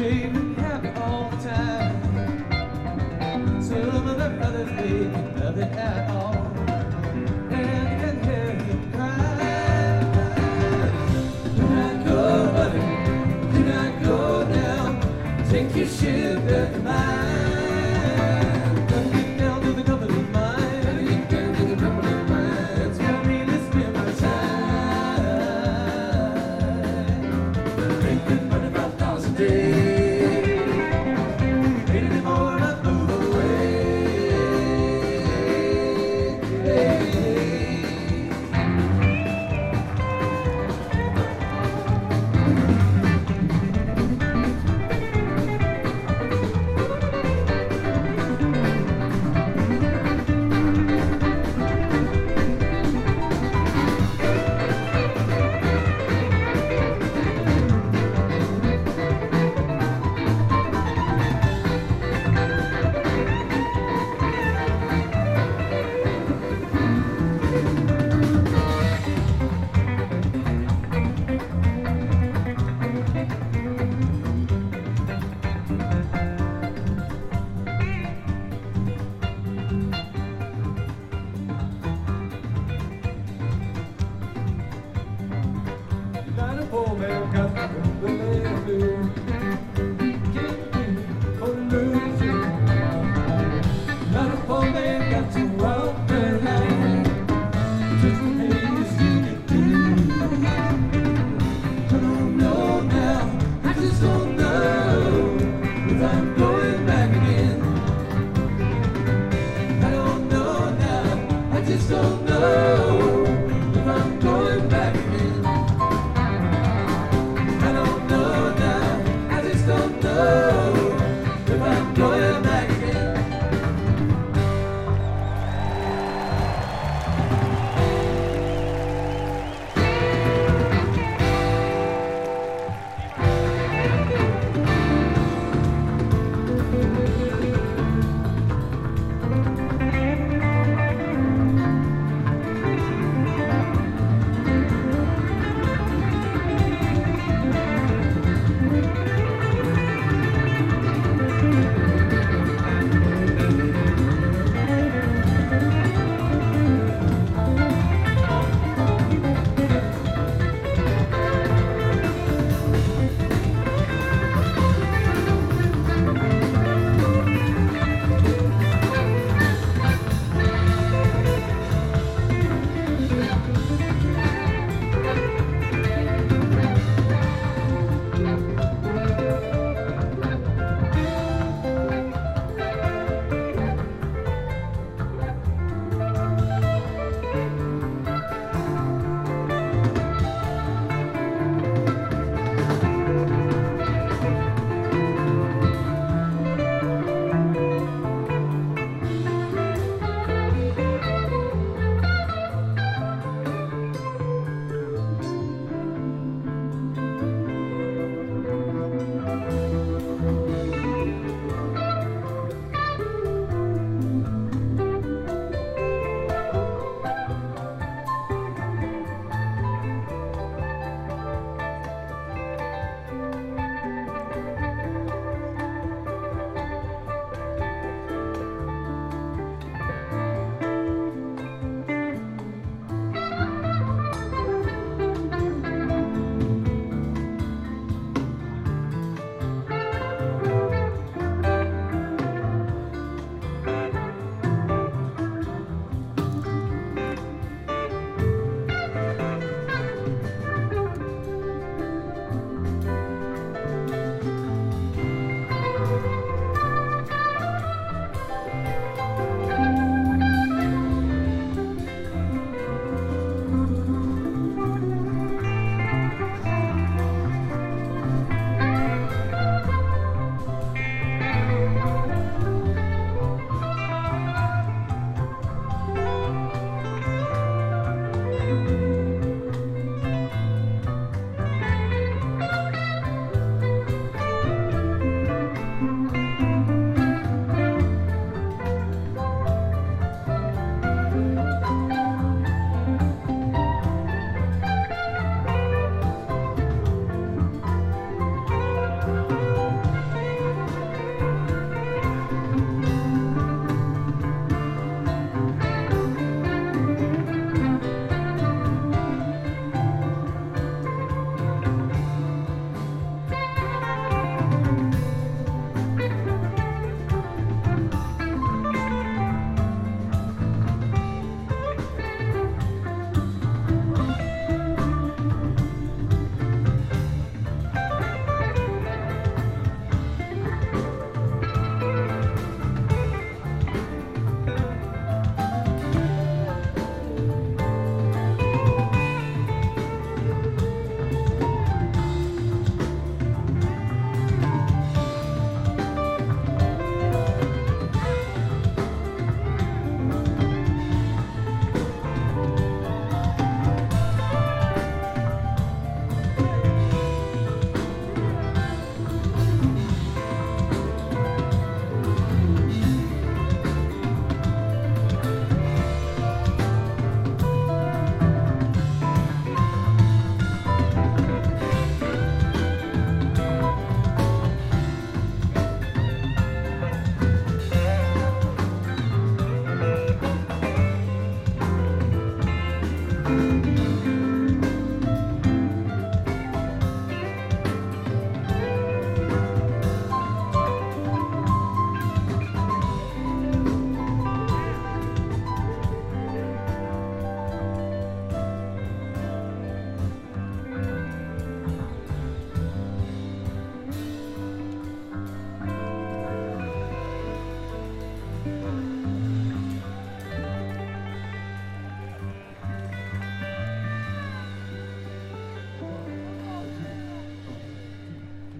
Gave happy all the time. Some of the brothers baby, love it at all.